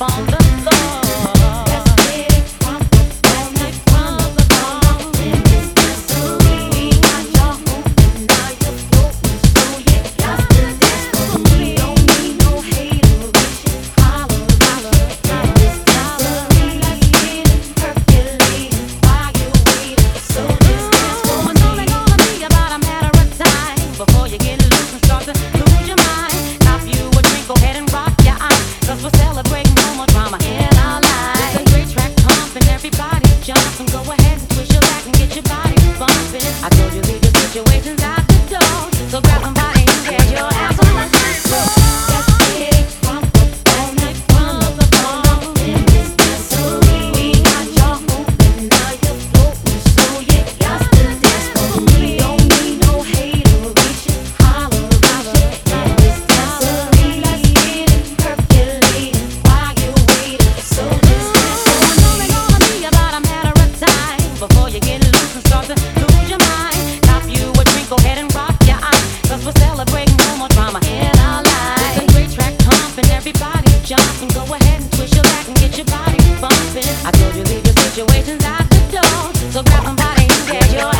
fall down. still grabbing everybody jump and go ahead and twist your back and get your body bumping. I told you leave your situations at the door, so grab somebody and get your